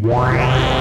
Wow.